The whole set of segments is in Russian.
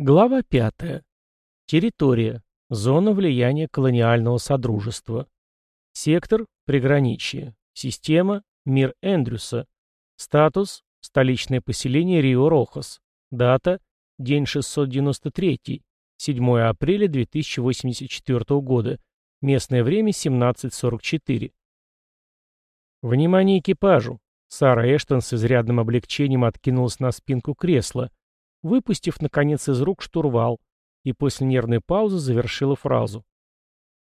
Глава 5. Территория. Зона влияния колониального содружества. Сектор. Приграничие. Система. Мир Эндрюса. Статус. Столичное поселение Рио-Рохас. Дата. День 693. 7 апреля 2084 года. Местное время 17.44. Внимание экипажу. Сара Эштон с изрядным облегчением откинулась на спинку кресла, выпустив, наконец, из рук штурвал, и после нервной паузы завершила фразу.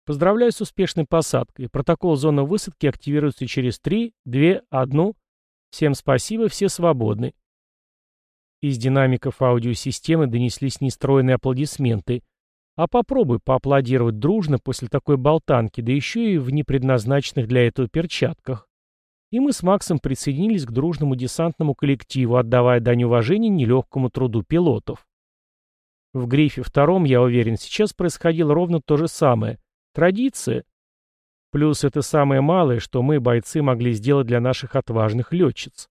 «Поздравляю с успешной посадкой. Протокол зоны высадки активируется через 3, 2, 1. Всем спасибо, все свободны». Из динамиков аудиосистемы донеслись нестроенные аплодисменты. А попробуй поаплодировать дружно после такой болтанки, да еще и в непредназначенных для этого перчатках и мы с Максом присоединились к дружному десантному коллективу, отдавая дань уважения нелегкому труду пилотов. В грифе втором, я уверен, сейчас происходило ровно то же самое. Традиция. Плюс это самое малое, что мы, бойцы, могли сделать для наших отважных летчиц.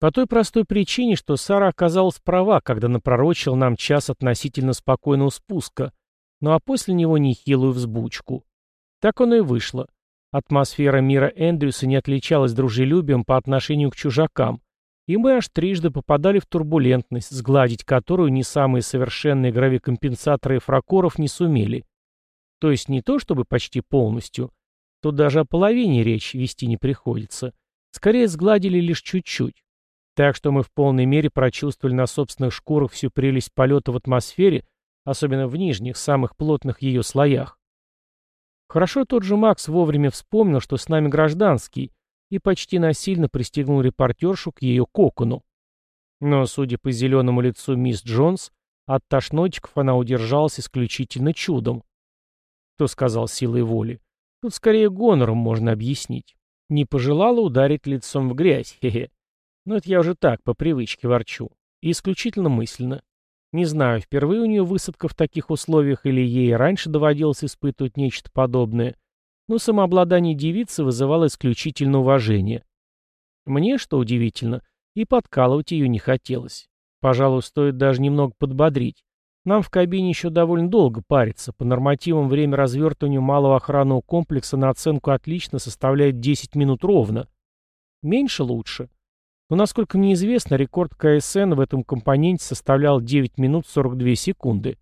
По той простой причине, что Сара оказалась права, когда напророчил нам час относительно спокойного спуска, ну а после него нехилую взбучку. Так оно и вышло. Атмосфера мира Эндрюса не отличалась дружелюбием по отношению к чужакам, и мы аж трижды попадали в турбулентность, сгладить которую не самые совершенные гравикомпенсаторы и фракоров не сумели. То есть не то, чтобы почти полностью, тут даже о половине речь вести не приходится. Скорее сгладили лишь чуть-чуть. Так что мы в полной мере прочувствовали на собственных шкурах всю прелесть полета в атмосфере, особенно в нижних, самых плотных ее слоях. Хорошо тот же Макс вовремя вспомнил, что с нами гражданский, и почти насильно пристегнул репортершу к ее кокону. Но, судя по зеленому лицу мисс Джонс, от тошнотиков она удержалась исключительно чудом. Кто сказал силой воли? Тут скорее гонором можно объяснить. Не пожелала ударить лицом в грязь, хе-хе. Но это я уже так, по привычке ворчу. И исключительно мысленно. Не знаю, впервые у нее высадка в таких условиях или ей раньше доводилось испытывать нечто подобное, но самообладание девицы вызывало исключительно уважение. Мне, что удивительно, и подкалывать ее не хотелось. Пожалуй, стоит даже немного подбодрить. Нам в кабине еще довольно долго париться. По нормативам время развертывания малого охранного комплекса на оценку «отлично» составляет 10 минут ровно. Меньше лучше. Но, насколько мне известно, рекорд КСН в этом компоненте составлял 9 минут 42 секунды.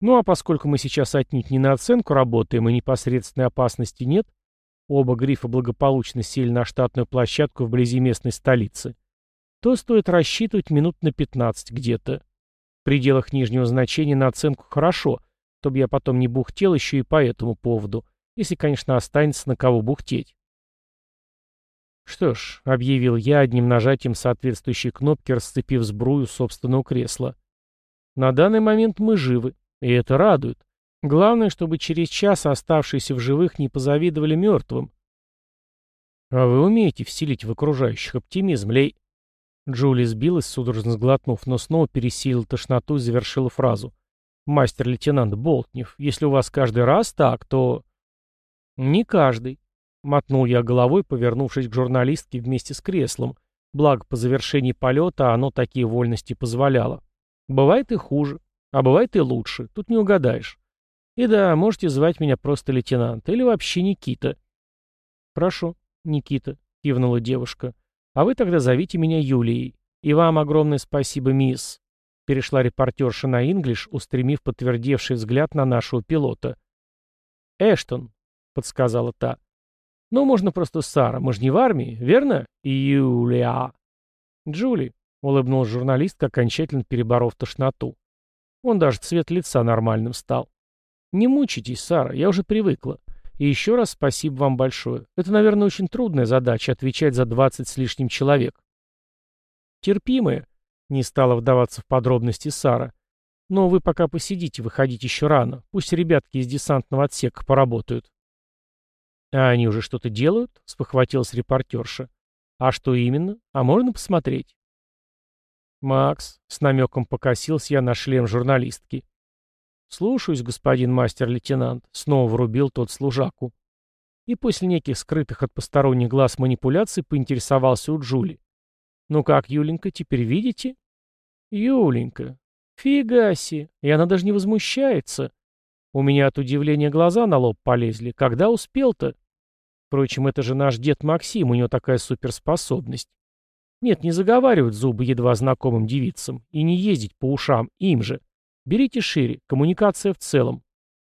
Ну а поскольку мы сейчас отнюдь не на оценку работаем и непосредственной опасности нет, оба грифа благополучно сели на штатную площадку вблизи местной столицы, то стоит рассчитывать минут на 15 где-то. В пределах нижнего значения на оценку хорошо, чтобы я потом не бухтел еще и по этому поводу, если, конечно, останется на кого бухтеть. «Что ж», — объявил я одним нажатием соответствующей кнопки, расцепив сбрую собственного кресла. «На данный момент мы живы, и это радует. Главное, чтобы через час оставшиеся в живых не позавидовали мертвым». «А вы умеете вселить в окружающих оптимизм, Лей?» Джули сбилась, судорожно сглотнув, но снова пересилила тошноту и завершила фразу. «Мастер-лейтенант Болтнев, если у вас каждый раз так, то...» «Не каждый», Мотнул я головой, повернувшись к журналистке вместе с креслом. Благо, по завершении полета оно такие вольности позволяло. Бывает и хуже, а бывает и лучше, тут не угадаешь. И да, можете звать меня просто лейтенант, или вообще Никита. Прошу, Никита, кивнула девушка. А вы тогда зовите меня Юлией. И вам огромное спасибо, мисс. Перешла репортерша на инглиш, устремив подтвердевший взгляд на нашего пилота. «Эштон», — подсказала та. Ну, можно просто Сара, мы же не в армии, верно? Юлия. Джули, улыбнулась журналистка, окончательно переборов тошноту. Он даже цвет лица нормальным стал. Не мучайтесь, Сара, я уже привыкла. И еще раз спасибо вам большое. Это, наверное, очень трудная задача отвечать за двадцать с лишним человек. Терпимая, не стала вдаваться в подробности Сара. Но вы пока посидите, выходить еще рано. Пусть ребятки из десантного отсека поработают. «А они уже что-то делают?» — спохватилась репортерша. «А что именно? А можно посмотреть?» «Макс», — с намеком покосился я на шлем журналистки. «Слушаюсь, господин мастер-лейтенант», — снова врубил тот служаку. И после неких скрытых от посторонних глаз манипуляций поинтересовался у Джули. «Ну как, Юленька, теперь видите?» «Юленька», Фигаси, и она даже не возмущается. У меня от удивления глаза на лоб полезли. Когда успел-то? Впрочем, это же наш дед Максим, у него такая суперспособность. Нет, не заговаривать зубы едва знакомым девицам и не ездить по ушам им же. Берите шире, коммуникация в целом.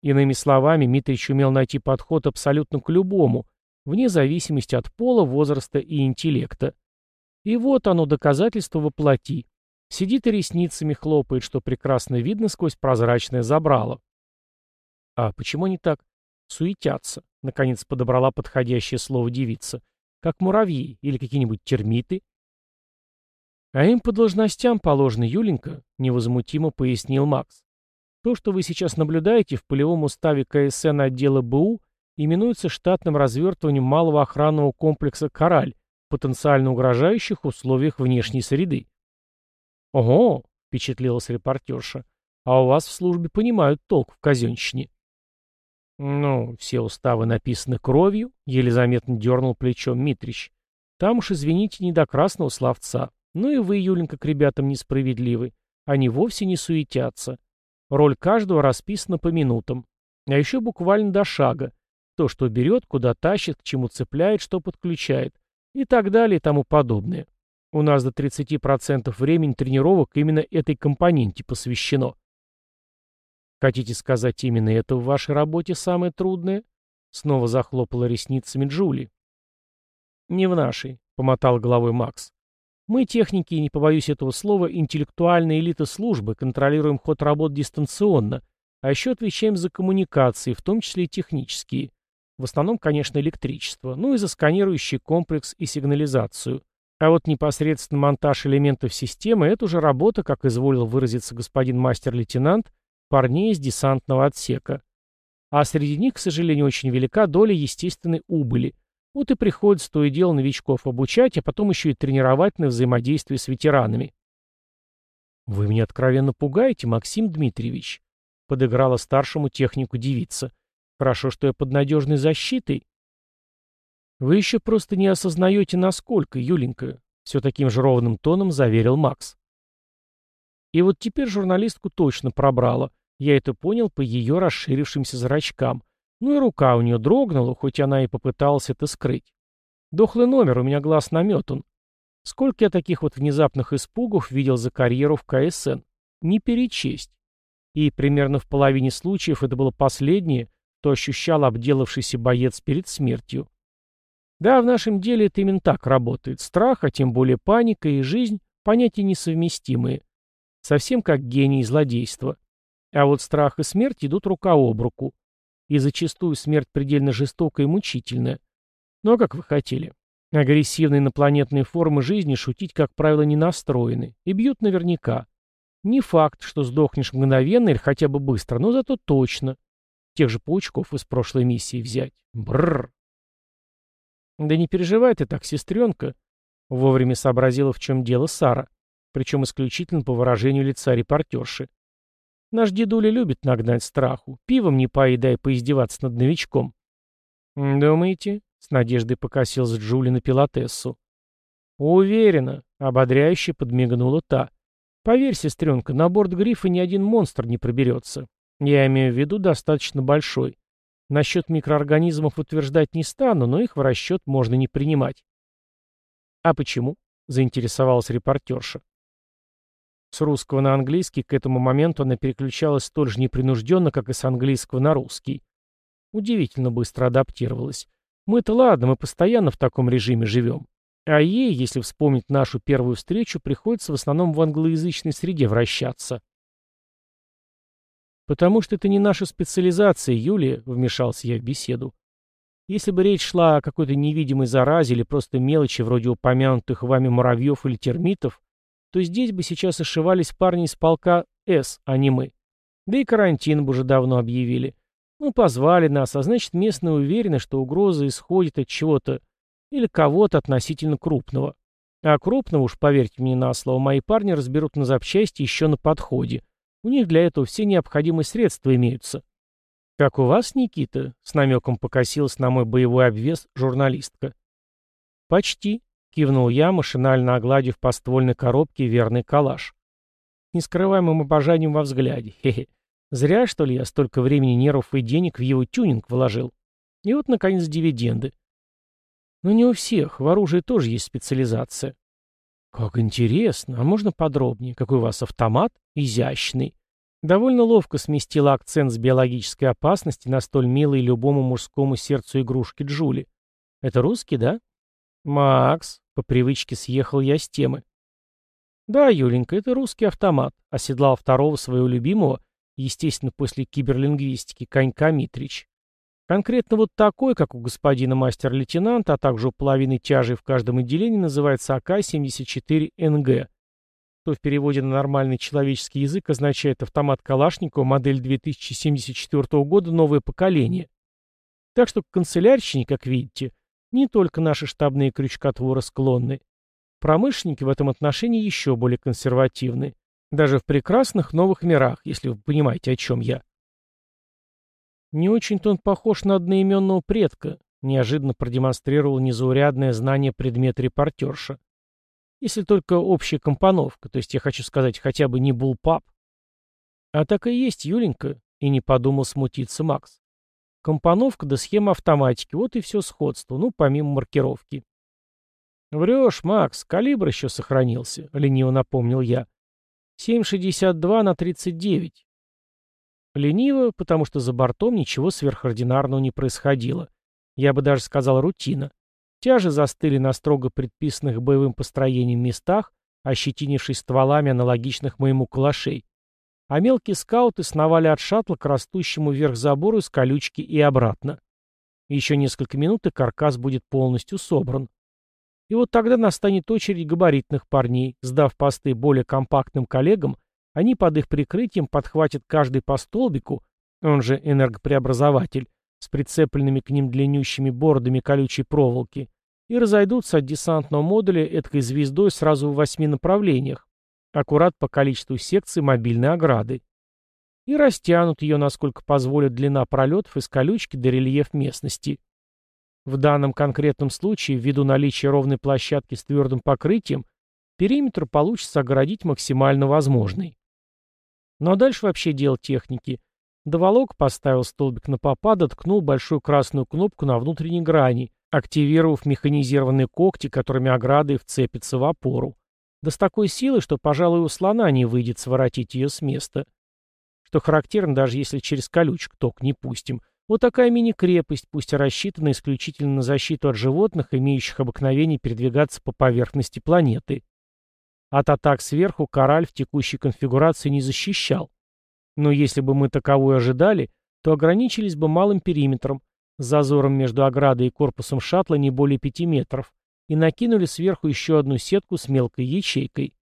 Иными словами, Митрич умел найти подход абсолютно к любому, вне зависимости от пола, возраста и интеллекта. И вот оно, доказательство воплоти. Сидит и ресницами хлопает, что прекрасно видно сквозь прозрачное забрало. А почему они так суетятся? Наконец подобрала подходящее слово девица. Как муравьи или какие-нибудь термиты? А им по должностям положено, Юленька, невозмутимо пояснил Макс. То, что вы сейчас наблюдаете в полевом уставе КСН отдела БУ, именуется штатным развертыванием малого охранного комплекса «Кораль» в потенциально угрожающих условиях внешней среды. «Ого!» — впечатлилась репортерша. «А у вас в службе понимают толк в казенщине». «Ну, все уставы написаны кровью», — еле заметно дернул плечом Митрич. «Там уж, извините, не до красного словца. Ну и вы, Юленька, к ребятам несправедливы. Они вовсе не суетятся. Роль каждого расписана по минутам. А еще буквально до шага. То, что берет, куда тащит, к чему цепляет, что подключает. И так далее и тому подобное. У нас до 30% времени тренировок именно этой компоненте посвящено. Хотите сказать, именно это в вашей работе самое трудное? Снова захлопала ресницами Джули. Не в нашей, помотал головой Макс. Мы, техники, не побоюсь этого слова, интеллектуальная элита службы, контролируем ход работ дистанционно, а еще отвечаем за коммуникации, в том числе и технические. В основном, конечно, электричество, ну и за сканирующий комплекс и сигнализацию. А вот непосредственно монтаж элементов системы – это уже работа, как изволил выразиться господин мастер-лейтенант, парней из десантного отсека. А среди них, к сожалению, очень велика доля естественной убыли. Вот и приходится то и дело новичков обучать, а потом еще и тренировать на взаимодействии с ветеранами. «Вы меня откровенно пугаете, Максим Дмитриевич», — подыграла старшему технику девица. «Хорошо, что я под надежной защитой». «Вы еще просто не осознаете, насколько, Юленька», — все таким же ровным тоном заверил Макс. И вот теперь журналистку точно пробрала. Я это понял по ее расширившимся зрачкам. Ну и рука у нее дрогнула, хоть она и попыталась это скрыть. Дохлый номер, у меня глаз наметан. Сколько я таких вот внезапных испугов видел за карьеру в КСН? Не перечесть. И примерно в половине случаев это было последнее, что ощущал обделавшийся боец перед смертью. Да, в нашем деле это именно так работает. Страх, а тем более паника и жизнь – понятия несовместимые. Совсем как гений и злодейство. А вот страх и смерть идут рука об руку. И зачастую смерть предельно жестокая и мучительная. Ну а как вы хотели? Агрессивные инопланетные формы жизни шутить, как правило, не настроены. И бьют наверняка. Не факт, что сдохнешь мгновенно или хотя бы быстро, но зато точно. Тех же паучков из прошлой миссии взять. Бррр. Да не переживай ты так, сестренка. Вовремя сообразила, в чем дело Сара. Причем исключительно по выражению лица репортерши. Наш дедуля любит нагнать страху. Пивом не поедай поиздеваться над новичком. «Думаете?» — с надеждой покосился Джули на пилотессу. «Уверена», — ободряюще подмигнула та. «Поверь, сестренка, на борт грифа ни один монстр не проберется. Я имею в виду достаточно большой. Насчет микроорганизмов утверждать не стану, но их в расчет можно не принимать». «А почему?» — заинтересовалась репортерша. С русского на английский к этому моменту она переключалась столь же непринужденно, как и с английского на русский. Удивительно быстро адаптировалась. Мы-то ладно, мы постоянно в таком режиме живем. А ей, если вспомнить нашу первую встречу, приходится в основном в англоязычной среде вращаться. «Потому что это не наша специализация, Юлия», — вмешался я в беседу. «Если бы речь шла о какой-то невидимой заразе или просто мелочи вроде упомянутых вами муравьев или термитов, то здесь бы сейчас ошивались парни из полка «С», а не мы. Да и карантин бы уже давно объявили. Ну, позвали нас, а значит, местные уверены, что угроза исходит от чего-то или кого-то относительно крупного. А крупного, уж поверьте мне на слово, мои парни разберут на запчасти еще на подходе. У них для этого все необходимые средства имеются. «Как у вас, Никита?» — с намеком покосилась на мой боевой обвес журналистка. «Почти», — кивнул я, машинально огладив по ствольной коробке верный калаш. нескрываемым обожанием во взгляде. Хе-хе. Зря, что ли, я столько времени, нервов и денег в его тюнинг вложил. И вот, наконец, дивиденды. Но не у всех, в оружии тоже есть специализация. Как интересно, а можно подробнее? Какой у вас автомат? Изящный. Довольно ловко сместила акцент с биологической опасности на столь милый любому мужскому сердцу игрушки Джули. Это русский, да? Макс, по привычке съехал я с темы. Да, Юленька, это русский автомат, оседлал второго своего любимого, естественно, после киберлингвистики, конька Митрич. Конкретно вот такой, как у господина мастер-лейтенанта, а также у половины тяжей в каждом отделении, называется АК-74НГ, что в переводе на нормальный человеческий язык означает автомат Калашникова модель 2074 года новое поколение. Так что канцелярщине, как видите, не только наши штабные крючкотворы склонны. Промышленники в этом отношении еще более консервативны. Даже в прекрасных новых мирах, если вы понимаете, о чем я. Не очень-то он похож на одноименного предка, неожиданно продемонстрировал незаурядное знание предмета репортерша. Если только общая компоновка, то есть я хочу сказать хотя бы не булпап. А так и есть, Юленька, и не подумал смутиться Макс. Компоновка да схема автоматики, вот и все сходство, ну, помимо маркировки. «Врешь, Макс, калибр еще сохранился», — лениво напомнил я. «7,62 на 39. Лениво, потому что за бортом ничего сверхординарного не происходило. Я бы даже сказал рутина. Тяжи застыли на строго предписанных боевым построением местах, ощетинившись стволами, аналогичных моему калашей. А мелкие скауты сновали от шаттла к растущему вверх забору из колючки и обратно. Еще несколько минут, и каркас будет полностью собран. И вот тогда настанет очередь габаритных парней, сдав посты более компактным коллегам, они под их прикрытием подхватят каждый по столбику, он же энергопреобразователь, с прицепленными к ним длиннющими бордами колючей проволоки, и разойдутся от десантного модуля эткой звездой сразу в восьми направлениях, аккурат по количеству секций мобильной ограды. И растянут ее, насколько позволит длина пролетов из колючки до рельеф местности. В данном конкретном случае, ввиду наличия ровной площадки с твердым покрытием, периметр получится огородить максимально возможный. Ну а дальше вообще дело техники. Доволок, поставил столбик на попад, ткнул большую красную кнопку на внутренней грани, активировав механизированные когти, которыми ограды вцепятся в опору. Да с такой силой, что, пожалуй, у слона не выйдет своротить ее с места. Что характерно, даже если через колючку ток не пустим. Вот такая мини-крепость, пусть и рассчитана исключительно на защиту от животных, имеющих обыкновение передвигаться по поверхности планеты. От атак сверху Кораль в текущей конфигурации не защищал. Но если бы мы таковую ожидали, то ограничились бы малым периметром, зазором между оградой и корпусом шаттла не более 5 метров, и накинули сверху еще одну сетку с мелкой ячейкой.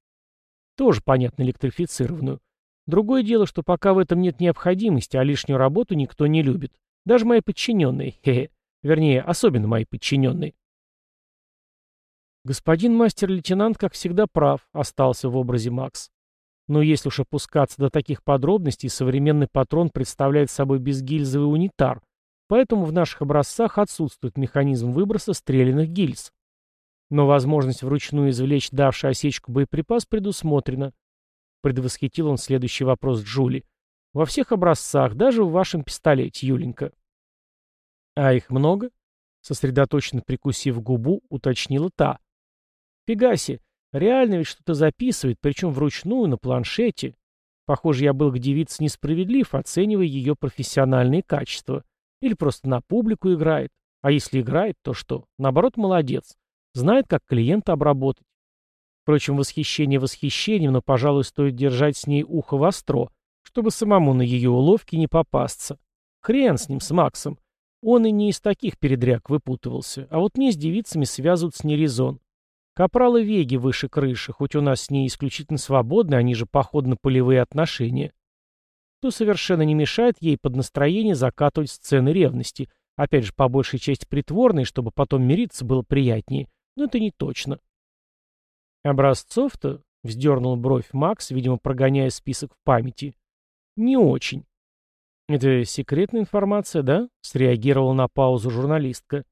Тоже, понятно, электрифицированную. Другое дело, что пока в этом нет необходимости, а лишнюю работу никто не любит. Даже мои подчиненные, хе-хе. Вернее, особенно мои подчиненные. Господин мастер-лейтенант, как всегда, прав, остался в образе Макс. Но если уж опускаться до таких подробностей, современный патрон представляет собой безгильзовый унитар, поэтому в наших образцах отсутствует механизм выброса стрелянных гильз. Но возможность вручную извлечь давший осечку боеприпас предусмотрена. Предвосхитил он следующий вопрос Джули. Во всех образцах, даже в вашем пистолете, Юленька. А их много? Сосредоточенно прикусив губу, уточнила та. Пегаси, реально ведь что-то записывает, причем вручную, на планшете. Похоже, я был к девице несправедлив, оценивая ее профессиональные качества. Или просто на публику играет. А если играет, то что? Наоборот, молодец. Знает, как клиента обработать. Впрочем, восхищение восхищением, но, пожалуй, стоит держать с ней ухо востро, чтобы самому на ее уловки не попасться. Хрен с ним, с Максом. Он и не из таких передряг выпутывался, а вот мне с девицами связываться не резон. Капралы Веги выше крыши, хоть у нас с ней исключительно свободны, они же походно-полевые отношения. То совершенно не мешает ей под настроение закатывать сцены ревности, опять же, по большей части притворные, чтобы потом мириться было приятнее, но это не точно. Образцов-то, вздернул бровь Макс, видимо, прогоняя список в памяти, не очень. «Это секретная информация, да?» — среагировала на паузу журналистка.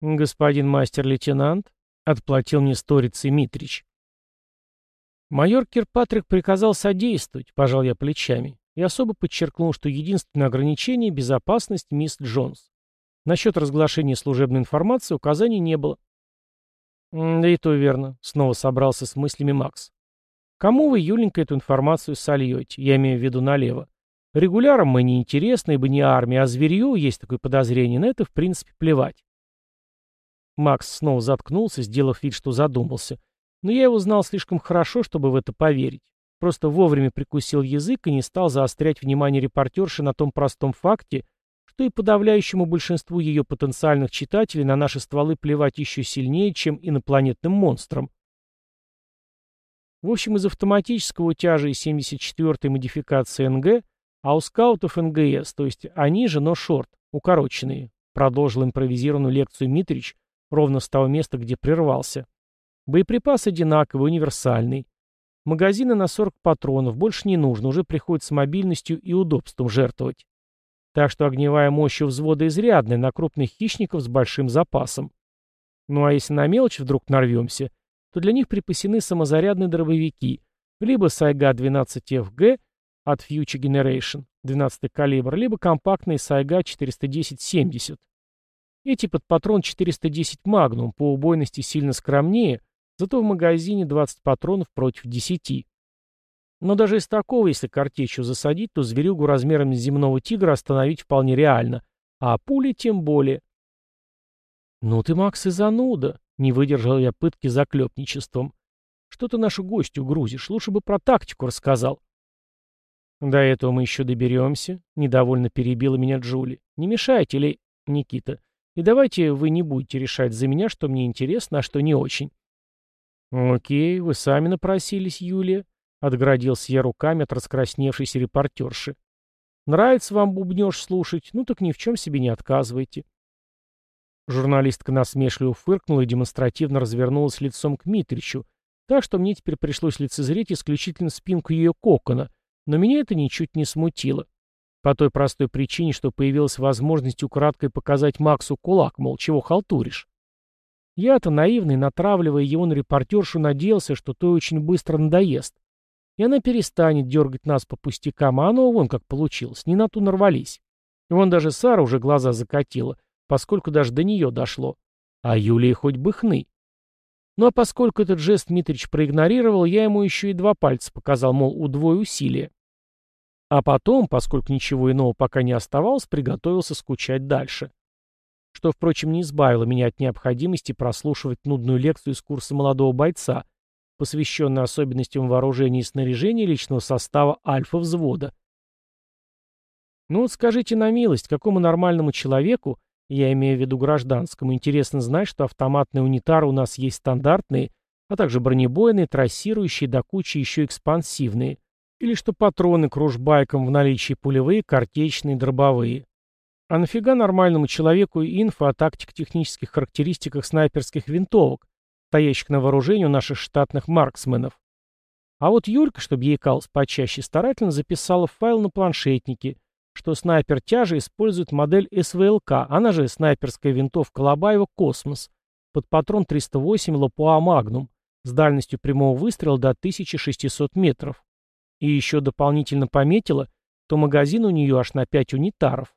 «Господин мастер-лейтенант», Отплатил мне сторицей Митрич. Майор Кирпатрик приказал содействовать, пожал я плечами, и особо подчеркнул, что единственное ограничение – безопасность мисс Джонс. Насчет разглашения служебной информации указаний не было. «Да и то верно», — снова собрался с мыслями Макс. «Кому вы, Юленька, эту информацию сольете? Я имею в виду налево. Регулярам мы не интересны, ибо не армия, а зверью, есть такое подозрение, на это, в принципе, плевать». Макс снова заткнулся, сделав вид, что задумался. Но я его знал слишком хорошо, чтобы в это поверить. Просто вовремя прикусил язык и не стал заострять внимание репортерши на том простом факте, что и подавляющему большинству ее потенциальных читателей на наши стволы плевать еще сильнее, чем инопланетным монстрам. В общем, из автоматического утяжа и 74-й модификации НГ, а у скаутов НГС, то есть они же, но шорт, укороченные, продолжил импровизированную лекцию Митрич ровно с того места, где прервался. Боеприпас одинаковый, универсальный. Магазины на 40 патронов, больше не нужно, уже приходится мобильностью и удобством жертвовать. Так что огневая мощь у взвода изрядная, на крупных хищников с большим запасом. Ну а если на мелочь вдруг нарвемся, то для них припасены самозарядные дробовики, либо Сайга-12FG от Future Generation, 12 калибр, либо компактный Сайга 410-70. Эти под патрон 410 Magnum по убойности сильно скромнее, зато в магазине 20 патронов против 10. Но даже из такого, если картечью засадить, то зверюгу размерами земного тигра остановить вполне реально, а пули тем более. «Ну ты, Макс, и зануда!» — не выдержал я пытки заклепничеством. «Что ты нашу гостью грузишь? Лучше бы про тактику рассказал». «До этого мы еще доберемся», — недовольно перебила меня Джули. «Не мешайте ли, Никита? И давайте вы не будете решать за меня, что мне интересно, а что не очень». «Окей, вы сами напросились, Юлия», Отгородился я руками от раскрасневшейся репортерши. «Нравится вам бубнеж слушать? Ну так ни в чем себе не отказывайте». Журналистка насмешливо фыркнула и демонстративно развернулась лицом к Митричу, так что мне теперь пришлось лицезреть исключительно спинку ее кокона, но меня это ничуть не смутило. По той простой причине, что появилась возможность украдкой показать Максу кулак, мол, чего халтуришь. Я-то наивный, натравливая его на репортершу, надеялся, что то очень быстро надоест и она перестанет дергать нас по пустякам, а оно вон как получилось, не на ту нарвались. И вон даже Сара уже глаза закатила, поскольку даже до нее дошло. А Юлия хоть бы хны. Ну а поскольку этот жест Митрич проигнорировал, я ему еще и два пальца показал, мол, удвой усилия. А потом, поскольку ничего иного пока не оставалось, приготовился скучать дальше. Что, впрочем, не избавило меня от необходимости прослушивать нудную лекцию из курса молодого бойца — посвященный особенностям вооружения и снаряжения личного состава альфа-взвода. Ну вот скажите на милость, какому нормальному человеку, я имею в виду гражданскому, интересно знать, что автоматные унитары у нас есть стандартные, а также бронебойные, трассирующие, до кучи еще экспансивные, или что патроны к ружбайкам в наличии пулевые, картечные, дробовые. А нафига нормальному человеку инфо о тактико-технических характеристиках снайперских винтовок, стоящих на вооружении у наших штатных марксменов. А вот Юлька, чтобы ей икалось почаще, старательно записала в файл на планшетнике, что снайпер тяжа использует модель СВЛК, она же снайперская винтовка Лобаева «Космос», под патрон 308 Lapua Magnum с дальностью прямого выстрела до 1600 метров. И еще дополнительно пометила, что магазин у нее аж на 5 унитаров.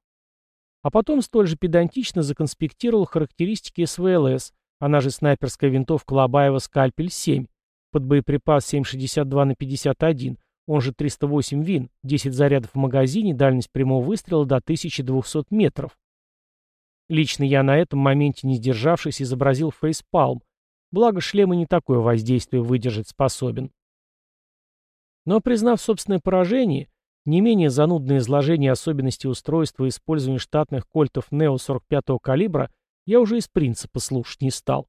А потом столь же педантично законспектировал характеристики СВЛС, она же снайперская винтовка Лобаева «Скальпель-7», под боеприпас 7,62 на 51, он же 308 ВИН, 10 зарядов в магазине, дальность прямого выстрела до 1200 метров. Лично я на этом моменте, не сдержавшись, изобразил фейспалм, благо шлем и не такое воздействие выдержать способен. Но, признав собственное поражение, не менее занудное изложение особенностей устройства и использования штатных кольтов НЕО 45-го калибра я уже из принципа слушать не стал.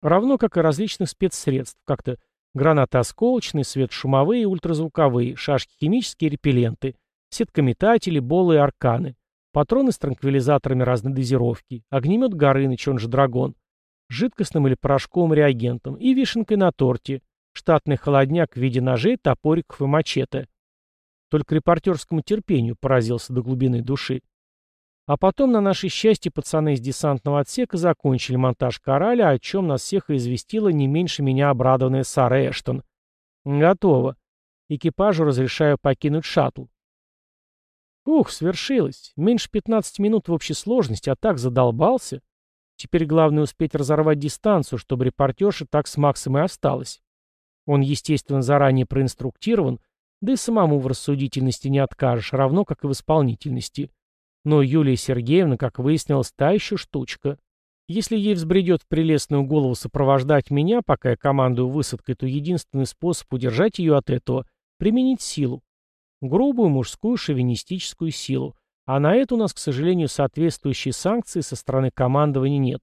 Равно как и различных спецсредств, как-то гранаты осколочные, светошумовые и ультразвуковые, шашки химические репелленты, сеткометатели, болы и арканы, патроны с транквилизаторами разной дозировки, огнемет Горыныч, он же Драгон, жидкостным или порошковым реагентом и вишенкой на торте, штатный холодняк в виде ножей, топориков и мачете. Только репортерскому терпению поразился до глубины души. А потом, на наше счастье, пацаны из десантного отсека закончили монтаж кораля, о чем нас всех известила не меньше меня обрадованная Сара Эштон. Готово. Экипажу разрешаю покинуть шаттл. Ух, свершилось. Меньше 15 минут в общей сложности, а так задолбался. Теперь главное успеть разорвать дистанцию, чтобы репортерша так с Максом и осталась. Он, естественно, заранее проинструктирован, да и самому в рассудительности не откажешь, равно как и в исполнительности. Но Юлия Сергеевна, как выяснилось, та еще штучка. Если ей взбредет в прелестную голову сопровождать меня, пока я командую высадкой, то единственный способ удержать ее от этого — применить силу. Грубую мужскую шовинистическую силу. А на это у нас, к сожалению, соответствующие санкции со стороны командования нет.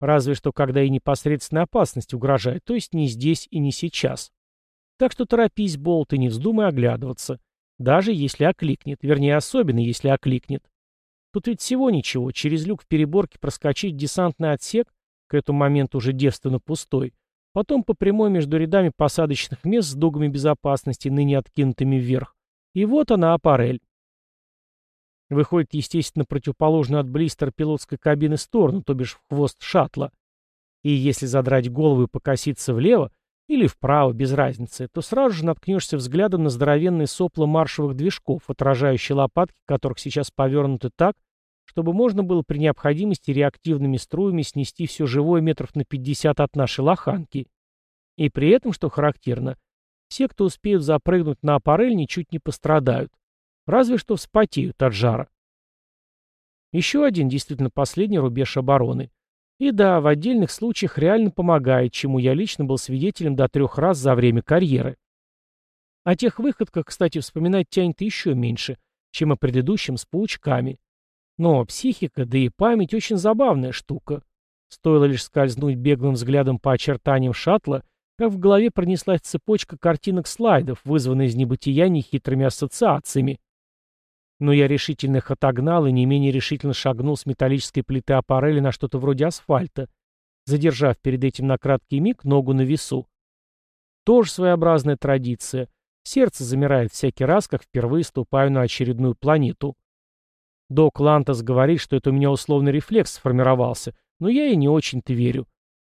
Разве что когда и непосредственная опасность угрожает, то есть не здесь и не сейчас. Так что торопись, Болт, и не вздумай оглядываться. Даже если окликнет, вернее, особенно если окликнет. Тут ведь всего ничего, через люк в переборке проскочить десантный отсек, к этому моменту уже девственно пустой, потом по прямой между рядами посадочных мест с дугами безопасности, ныне откинутыми вверх. И вот она, аппарель. Выходит, естественно, противоположную от блистера пилотской кабины сторону, то бишь в хвост шаттла. И если задрать голову и покоситься влево, или вправо, без разницы, то сразу же наткнешься взглядом на здоровенные сопла маршевых движков, отражающие лопатки которых сейчас повернуты так, чтобы можно было при необходимости реактивными струями снести все живое метров на 50 от нашей лоханки. И при этом, что характерно, все, кто успеют запрыгнуть на аппарель, ничуть не пострадают. Разве что вспотеют от жара. Еще один, действительно последний рубеж обороны. И да, в отдельных случаях реально помогает, чему я лично был свидетелем до трех раз за время карьеры. О тех выходках, кстати, вспоминать тянет еще меньше, чем о предыдущем с паучками. Но психика, да и память очень забавная штука. Стоило лишь скользнуть беглым взглядом по очертаниям шаттла, как в голове пронеслась цепочка картинок-слайдов, вызванная из небытия нехитрыми ассоциациями. Но я решительно их отогнал и не менее решительно шагнул с металлической плиты аппарели на что-то вроде асфальта, задержав перед этим на краткий миг ногу на весу. Тоже своеобразная традиция. Сердце замирает всякий раз, как впервые ступаю на очередную планету. Док Лантас говорит, что это у меня условный рефлекс сформировался, но я и не очень-то верю.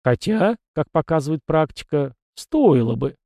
Хотя, как показывает практика, стоило бы.